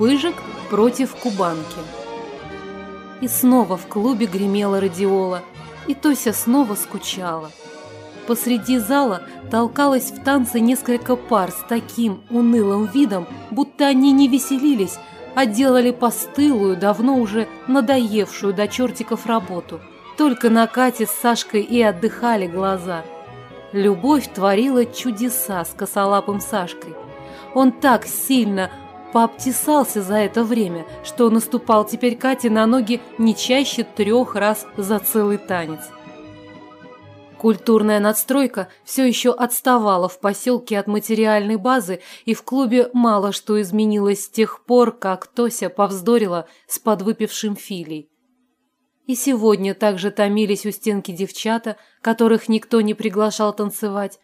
Пыжик против Кубанки. И снова в клубе гремела радиола, и Тося снова скучала. Посреди зала толкалось в танце несколько пар с таким унылым видом, будто они не веселились, а делали постылую, давно уже надоевшую до чертиков работу. Только на Кате с Сашкой и отдыхали глаза. Любовь творила чудеса с косолапым Сашкой. Он так сильно пообтесался за это время, что наступал теперь Кате на ноги не чаще трех раз за целый танец. Культурная надстройка все еще отставала в поселке от материальной базы, и в клубе мало что изменилось с тех пор, как Тося повздорила с подвыпившим Филей. И сегодня также томились у стенки девчата, которых никто не приглашал танцевать.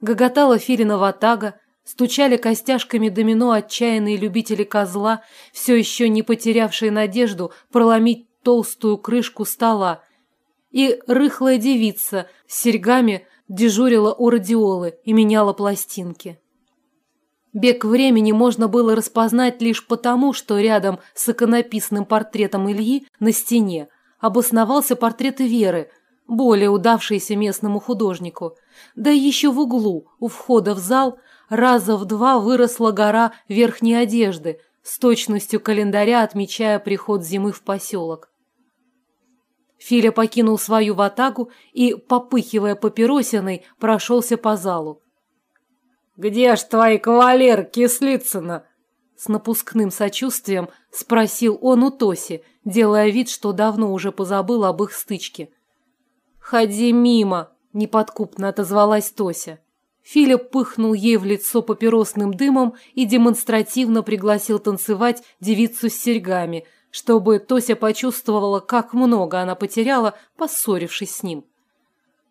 Гоготала Филина ватага, стучали костяшками домино отчаянные любители козла, все еще не потерявшие надежду проломить толстую крышку стола – и рыхлая девица с серьгами дежурила у радиолы и меняла пластинки. Бег времени можно было распознать лишь потому, что рядом с иконописным портретом Ильи на стене обосновался портрет Веры, более удавшийся местному художнику. Да еще в углу, у входа в зал, раза в два выросла гора верхней одежды, с точностью календаря отмечая приход зимы в поселок. Филя покинул свою ватагу и, попыхивая папиросиной, прошелся по залу. «Где ж твои кавалер, Кислицына?» С напускным сочувствием спросил он у Тоси, делая вид, что давно уже позабыл об их стычке. «Ходи мимо!» – неподкупно отозвалась Тося. Филя пыхнул ей в лицо папиросным дымом и демонстративно пригласил танцевать девицу с серьгами – чтобы Тося почувствовала, как много она потеряла, поссорившись с ним.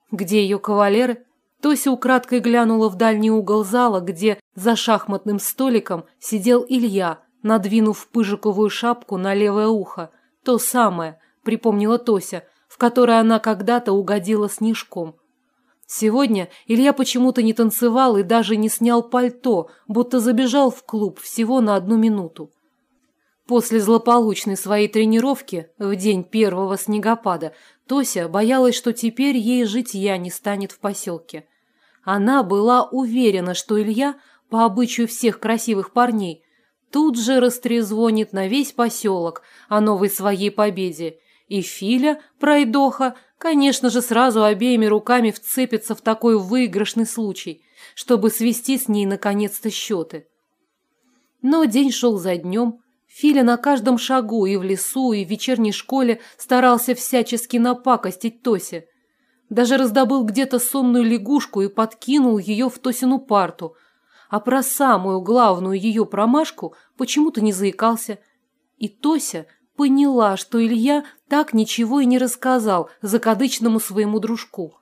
Где ее кавалеры? Тося украдкой глянула в дальний угол зала, где за шахматным столиком сидел Илья, надвинув пыжиковую шапку на левое ухо. То самое, припомнила Тося, в которое она когда-то угодила снежком. Сегодня Илья почему-то не танцевал и даже не снял пальто, будто забежал в клуб всего на одну минуту. После злополучной своей тренировки в день первого снегопада Тося боялась, что теперь ей житья не станет в поселке. Она была уверена, что Илья, по обычаю всех красивых парней, тут же растрезвонит на весь поселок о новой своей победе. И Филя, пройдоха, конечно же, сразу обеими руками вцепится в такой выигрышный случай, чтобы свести с ней наконец-то счеты. Но день шел за днем, Филя на каждом шагу и в лесу, и в вечерней школе старался всячески напакостить Тосе. Даже раздобыл где-то сонную лягушку и подкинул ее в Тосину парту. А про самую главную ее промашку почему-то не заикался. И Тося поняла, что Илья так ничего и не рассказал закадычному своему дружку.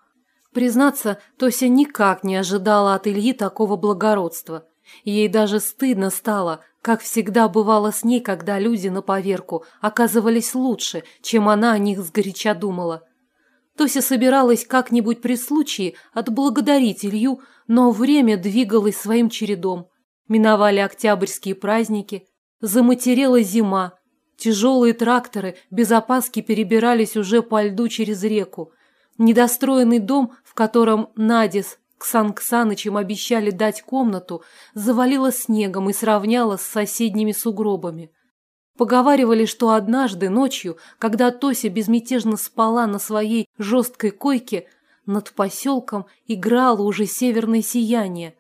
Признаться, Тося никак не ожидала от Ильи такого благородства. Ей даже стыдно стало – как всегда бывало с ней, когда люди на поверку оказывались лучше, чем она о них сгоряча думала. Тося собиралась как-нибудь при случае отблагодарить Илью, но время двигалось своим чередом. Миновали октябрьские праздники, заматерела зима, тяжелые тракторы без опаски перебирались уже по льду через реку. Недостроенный дом, в котором Надис Ксан Ксанычем обещали дать комнату, завалило снегом и сравняло с соседними сугробами. Поговаривали, что однажды ночью, когда Тося безмятежно спала на своей жесткой койке, над поселком играло уже северное сияние.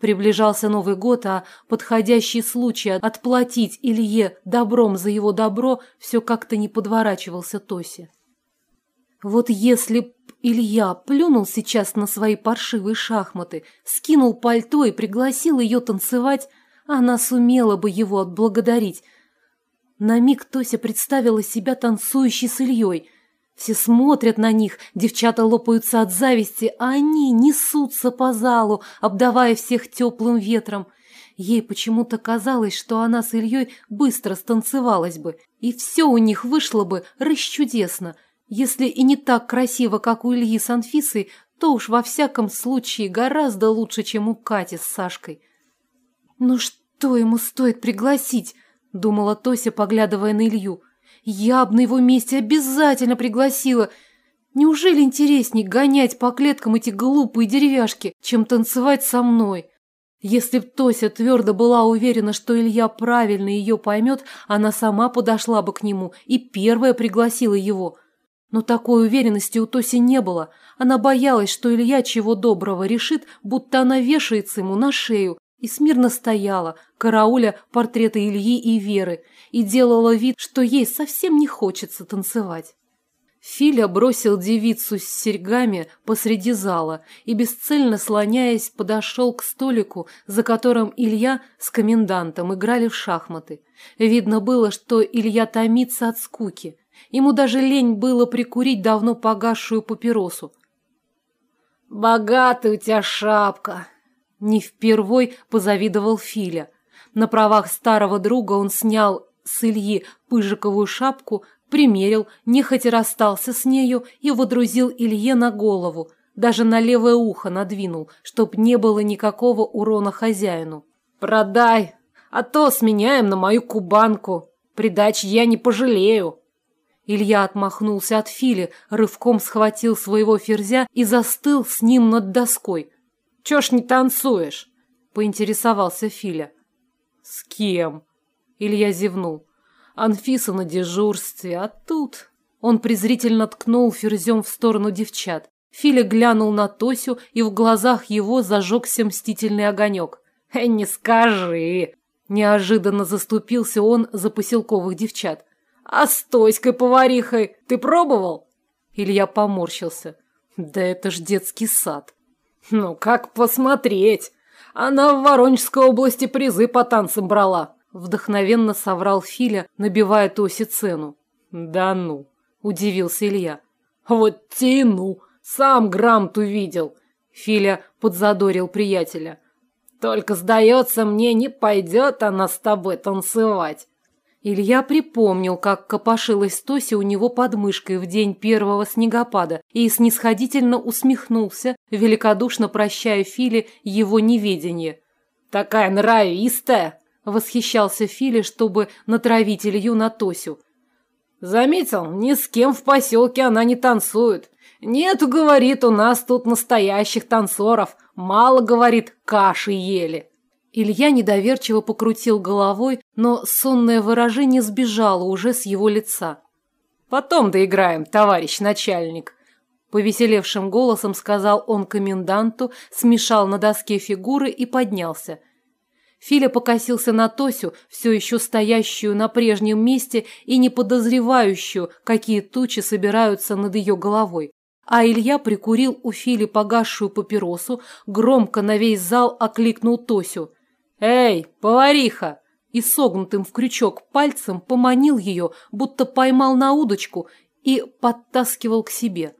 Приближался Новый год, а подходящий случай отплатить Илье добром за его добро все как-то не подворачивался Тосе. Вот если Илья плюнул сейчас на свои паршивые шахматы, скинул пальто и пригласил ее танцевать, она сумела бы его отблагодарить. На миг Тося представила себя танцующей с Ильей. Все смотрят на них, девчата лопаются от зависти, а они несутся по залу, обдавая всех теплым ветром. Ей почему-то казалось, что она с Ильей быстро станцевалась бы, и все у них вышло бы расчудесно – если и не так красиво, как у Ильи с Анфисой, то уж во всяком случае гораздо лучше, чем у Кати с Сашкой. Ну что ему стоит пригласить? думала Тося, поглядывая на Илью. Я бы на его месте обязательно пригласила. Неужели интересней гонять по клеткам эти глупые деревяшки, чем танцевать со мной? Если б Тося твердо была уверена, что Илья правильно ее поймет, она сама подошла бы к нему и первая пригласила его. Но такой уверенности у Тоси не было. Она боялась, что Илья чего доброго решит, будто она вешается ему на шею, и смирно стояла, карауля портреты Ильи и Веры, и делала вид, что ей совсем не хочется танцевать. Филя бросил девицу с серьгами посреди зала и, бесцельно слоняясь, подошел к столику, за которым Илья с комендантом играли в шахматы. Видно было, что Илья томится от скуки. Ему даже лень было прикурить давно погасшую папиросу. «Богатая у тебя шапка!» Не впервой позавидовал Филя. На правах старого друга он снял с Ильи пыжиковую шапку, примерил, нехотя расстался с нею и водрузил Илье на голову, даже на левое ухо надвинул, чтоб не было никакого урона хозяину. «Продай, а то сменяем на мою кубанку. Придачи я не пожалею». Илья отмахнулся от Фили, рывком схватил своего ферзя и застыл с ним над доской. «Чё ж не танцуешь?» – поинтересовался Филя. «С кем?» – Илья зевнул. Анфиса на дежурстве, а тут... Он презрительно ткнул ферзем в сторону девчат. Филя глянул на Тосю, и в глазах его зажегся мстительный огонек. «Э, не скажи!» Неожиданно заступился он за поселковых девчат. «А с Тоськой-поварихой ты пробовал?» Илья поморщился. «Да это ж детский сад». «Ну, как посмотреть? Она в Воронежской области призы по танцам брала. Вдохновенно соврал Филя, набивая Тосе цену. «Да ну!» – удивился Илья. «Вот те! Сам грамоту видел!» Филя подзадорил приятеля. «Только, сдается мне, не пойдет она с тобой танцевать!» Илья припомнил, как копошилась Тося у него под мышкой в день первого снегопада и снисходительно усмехнулся, великодушно прощая Филе его неведение. «Такая нравистая!» Восхищался Фили, чтобы натравить Илью на Тосю. Заметил, ни с кем в поселке она не танцует. Нет, говорит, у нас тут настоящих танцоров. Мало, говорит, каши ели. Илья недоверчиво покрутил головой, но сонное выражение сбежало уже с его лица. «Потом доиграем, товарищ начальник», – повеселевшим голосом сказал он коменданту, смешал на доске фигуры и поднялся – Филя покосился на Тосю, все еще стоящую на прежнем месте и не подозревающую, какие тучи собираются над ее головой. А Илья прикурил у Фили погасшую папиросу, громко на весь зал окликнул Тосю. «Эй, повариха!» И согнутым в крючок пальцем поманил ее, будто поймал на удочку и подтаскивал к себе.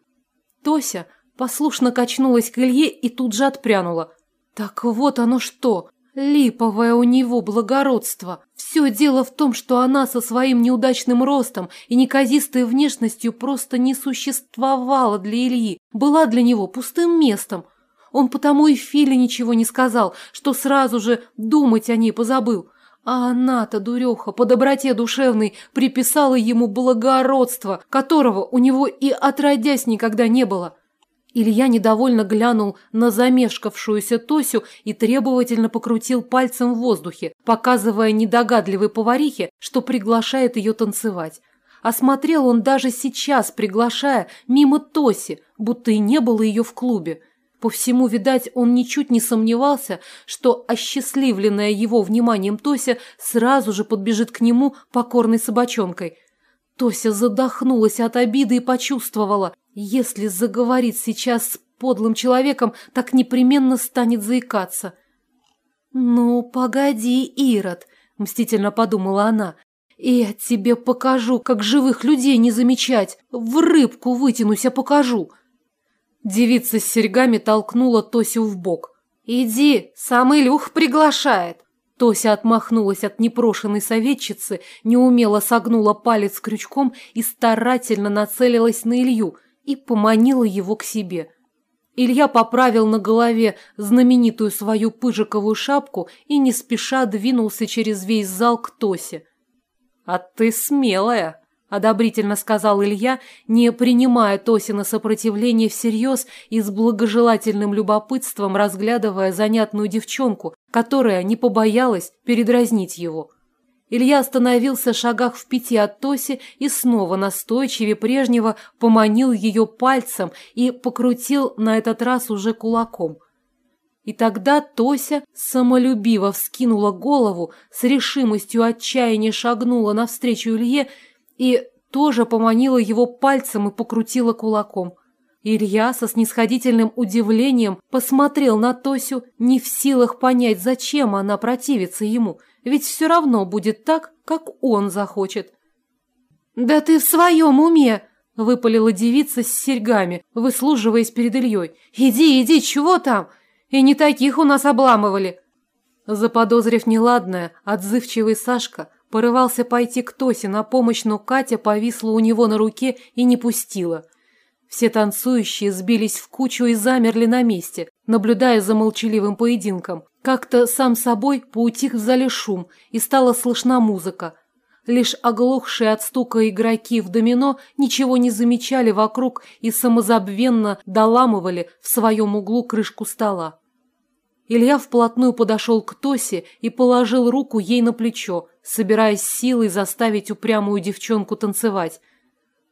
Тося послушно качнулась к Илье и тут же отпрянула. «Так вот оно что!» Липовое у него благородство. Все дело в том, что она со своим неудачным ростом и неказистой внешностью просто не существовала для Ильи, была для него пустым местом. Он потому и Филе ничего не сказал, что сразу же думать о ней позабыл. А она-то, дуреха, по доброте душевной приписала ему благородство, которого у него и отродясь никогда не было. Илья недовольно глянул на замешкавшуюся Тосю и требовательно покрутил пальцем в воздухе, показывая недогадливой поварихе, что приглашает ее танцевать. Осмотрел он даже сейчас, приглашая мимо Тоси, будто и не было ее в клубе. По всему, видать, он ничуть не сомневался, что осчастливленная его вниманием Тося сразу же подбежит к нему покорной собачонкой. Тося задохнулась от обиды и почувствовала, если заговорит сейчас с подлым человеком, так непременно станет заикаться. «Ну, погоди, Ирод», — мстительно подумала она, — «я тебе покажу, как живых людей не замечать, в рыбку вытянусь, а покажу». Девица с серьгами толкнула Тосю в бок. «Иди, сам Илюх приглашает». Тося отмахнулась от непрошенной советчицы, неумело согнула палец крючком и старательно нацелилась на Илью — и поманила его к себе. Илья поправил на голове знаменитую свою пыжиковую шапку и не спеша двинулся через весь зал к Тосе. А ты смелая, одобрительно сказал Илья, не принимая Тосина сопротивление всерьез и с благожелательным любопытством разглядывая занятную девчонку, которая не побоялась передразнить его. Илья остановился в шагах в пяти от Тоси и снова настойчивее прежнего поманил ее пальцем и покрутил на этот раз уже кулаком. И тогда Тося самолюбиво вскинула голову, с решимостью отчаяния шагнула навстречу Илье и тоже поманила его пальцем и покрутила кулаком. Илья со снисходительным удивлением посмотрел на Тосю, не в силах понять, зачем она противится ему – ведь все равно будет так, как он захочет. «Да ты в своем уме!» – выпалила девица с серьгами, выслуживаясь перед Ильей. «Иди, иди, чего там? И не таких у нас обламывали!» Заподозрив неладное, отзывчивый Сашка порывался пойти к Тосе на помощь, но Катя повисла у него на руке и не пустила. Все танцующие сбились в кучу и замерли на месте, наблюдая за молчаливым поединком. Как-то сам собой поутих в зале шум, и стала слышна музыка. Лишь оглохшие от стука игроки в домино ничего не замечали вокруг и самозабвенно доламывали в своем углу крышку стола. Илья вплотную подошел к Тосе и положил руку ей на плечо, собираясь силой заставить упрямую девчонку танцевать.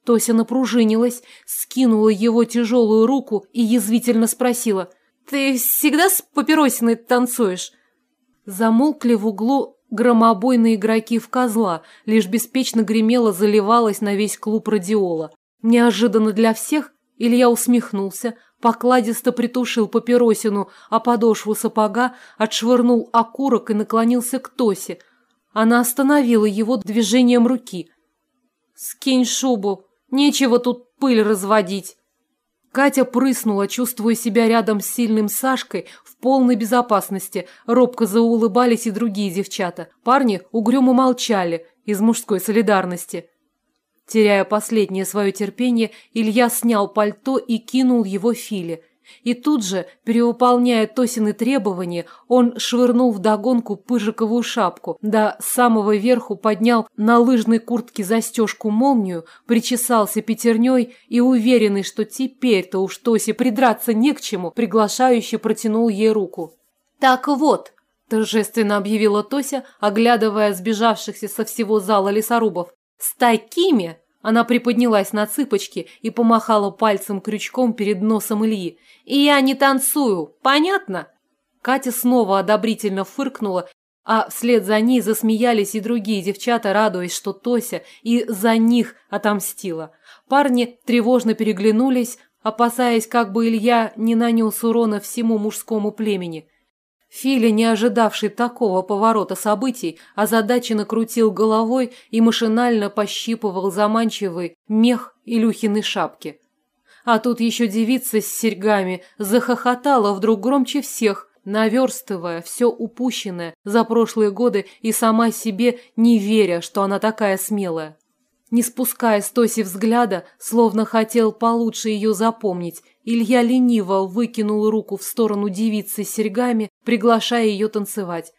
Тося напружинилась, скинула его тяжелую руку и язвительно спросила – ты всегда с папиросиной танцуешь?» Замолкли в углу громобойные игроки в козла, лишь беспечно гремело заливалось на весь клуб радиола. Неожиданно для всех Илья усмехнулся, покладисто притушил папиросину, а подошву сапога отшвырнул окурок и наклонился к Тосе. Она остановила его движением руки. «Скинь шубу, нечего тут пыль разводить». Катя прыснула, чувствуя себя рядом с сильным Сашкой в полной безопасности. Робко заулыбались и другие девчата. Парни угрюмо молчали из мужской солидарности. Теряя последнее свое терпение, Илья снял пальто и кинул его Филе. И тут же, перевыполняя Тосины требования, он швырнул вдогонку пыжиковую шапку, до самого верху поднял на лыжной куртке застежку молнию, причесался пятерней и, уверенный, что теперь-то уж Тосе придраться не к чему, приглашающе протянул ей руку. «Так вот», – торжественно объявила Тося, оглядывая сбежавшихся со всего зала лесорубов, – «с такими она приподнялась на цыпочки и помахала пальцем крючком перед носом Ильи. «И я не танцую, понятно?» Катя снова одобрительно фыркнула, а вслед за ней засмеялись и другие девчата, радуясь, что Тося и за них отомстила. Парни тревожно переглянулись, опасаясь, как бы Илья не нанес урона всему мужскому племени – Филя, не ожидавший такого поворота событий, озадаченно крутил головой и машинально пощипывал заманчивый мех Илюхиной шапки. А тут еще девица с серьгами захохотала вдруг громче всех, наверстывая все упущенное за прошлые годы и сама себе не веря, что она такая смелая. Не спуская с Тоси взгляда, словно хотел получше ее запомнить, Илья лениво выкинул руку в сторону девицы с серьгами, приглашая ее танцевать.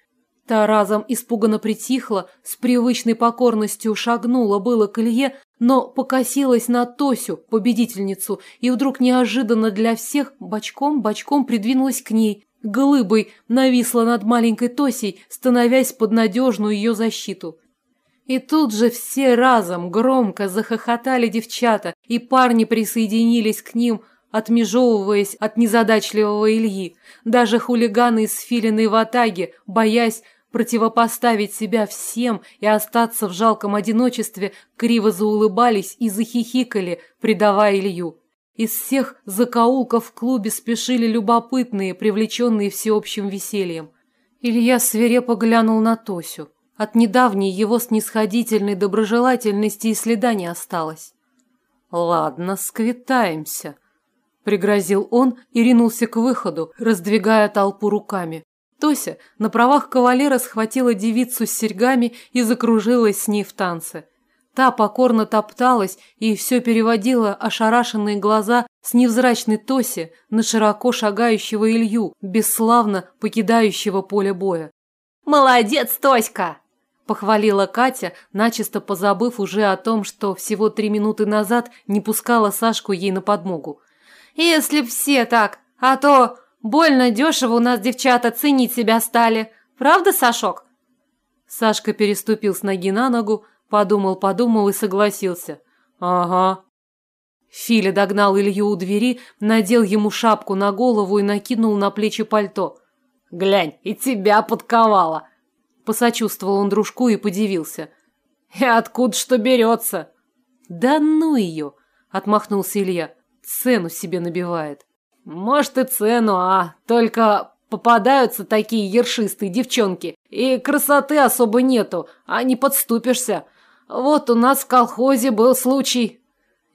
Та разом испуганно притихла, с привычной покорностью шагнула было к Илье, но покосилась на Тосю, победительницу, и вдруг неожиданно для всех бочком-бочком придвинулась к ней, глыбой нависла над маленькой Тосей, становясь под надежную ее защиту. И тут же все разом громко захохотали девчата, и парни присоединились к ним, отмежевываясь от незадачливого Ильи. Даже хулиганы из филиной ватаги, боясь противопоставить себя всем и остаться в жалком одиночестве, криво заулыбались и захихикали, предавая Илью. Из всех закоулков в клубе спешили любопытные, привлеченные всеобщим весельем. Илья свирепо глянул на Тосю. От недавней его снисходительной доброжелательности и следа не осталось. «Ладно, сквитаемся», – пригрозил он и ринулся к выходу, раздвигая толпу руками. Тося на правах кавалера схватила девицу с серьгами и закружилась с ней в танце. Та покорно топталась и все переводила ошарашенные глаза с невзрачной Тоси на широко шагающего Илью, бесславно покидающего поле боя. «Молодец, Тоська!» Похвалила Катя, начисто позабыв уже о том, что всего три минуты назад не пускала Сашку ей на подмогу. «Если все так, а то больно дешево у нас девчата ценить себя стали. Правда, Сашок?» Сашка переступил с ноги на ногу, подумал-подумал и согласился. «Ага». Филя догнал Илью у двери, надел ему шапку на голову и накинул на плечи пальто. «Глянь, и тебя подковала!» Посочувствовал он дружку и подивился. «И откуда что берется?» «Да ну ее!» – отмахнулся Илья. «Цену себе набивает». «Может и цену, а только попадаются такие ершистые девчонки, и красоты особо нету, а не подступишься. Вот у нас в колхозе был случай».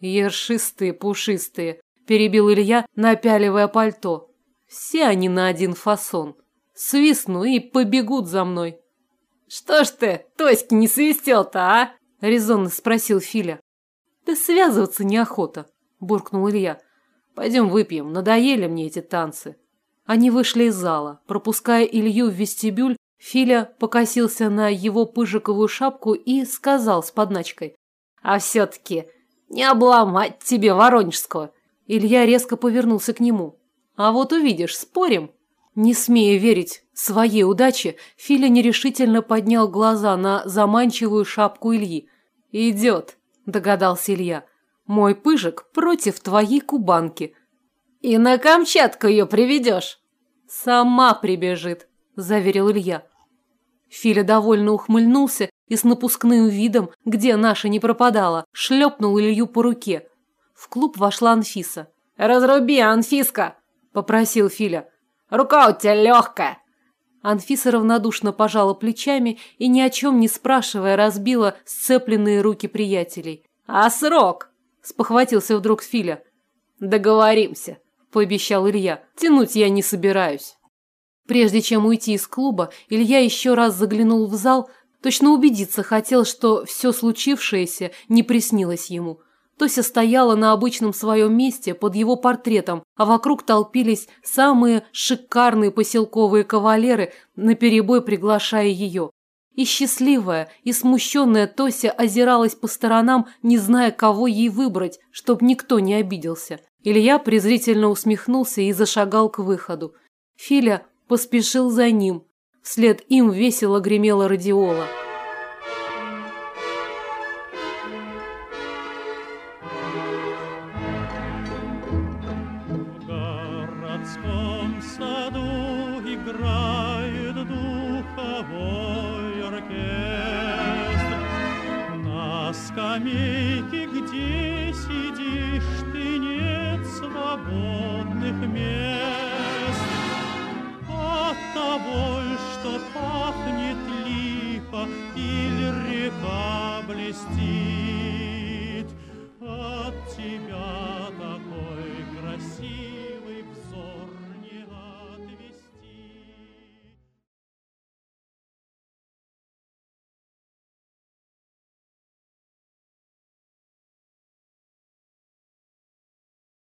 «Ершистые, пушистые», – перебил Илья, напяливая пальто. «Все они на один фасон. Свистну и побегут за мной». «Что ж ты, Тоськи, не свистел-то, а?» – резонно спросил Филя. «Да связываться неохота», – буркнул Илья. «Пойдем выпьем, надоели мне эти танцы». Они вышли из зала. Пропуская Илью в вестибюль, Филя покосился на его пыжиковую шапку и сказал с подначкой. «А все-таки не обломать тебе Воронежского!» Илья резко повернулся к нему. «А вот увидишь, спорим?» Не смея верить своей удаче, Филя нерешительно поднял глаза на заманчивую шапку Ильи. «Идет», – догадался Илья. «Мой пыжик против твоей кубанки». «И на Камчатку ее приведешь?» «Сама прибежит», – заверил Илья. Филя довольно ухмыльнулся и с напускным видом, где наша не пропадала, шлепнул Илью по руке. В клуб вошла Анфиса. «Разруби, Анфиска!» – попросил Филя. Рука у тебя легкая!» Анфиса равнодушно пожала плечами и, ни о чем не спрашивая, разбила сцепленные руки приятелей. «А срок?» – спохватился вдруг Филя. «Договоримся», – пообещал Илья. «Тянуть я не собираюсь». Прежде чем уйти из клуба, Илья еще раз заглянул в зал, точно убедиться хотел, что все случившееся не приснилось ему – Тося стояла на обычном своем месте под его портретом, а вокруг толпились самые шикарные поселковые кавалеры, наперебой приглашая ее. И счастливая, и смущенная Тося озиралась по сторонам, не зная, кого ей выбрать, чтобы никто не обиделся. Илья презрительно усмехнулся и зашагал к выходу. Филя поспешил за ним. Вслед им весело гремела радиола. скамейке, где сидишь ты, нет свободных мест. От того, что пахнет липа или река блестит, от тебя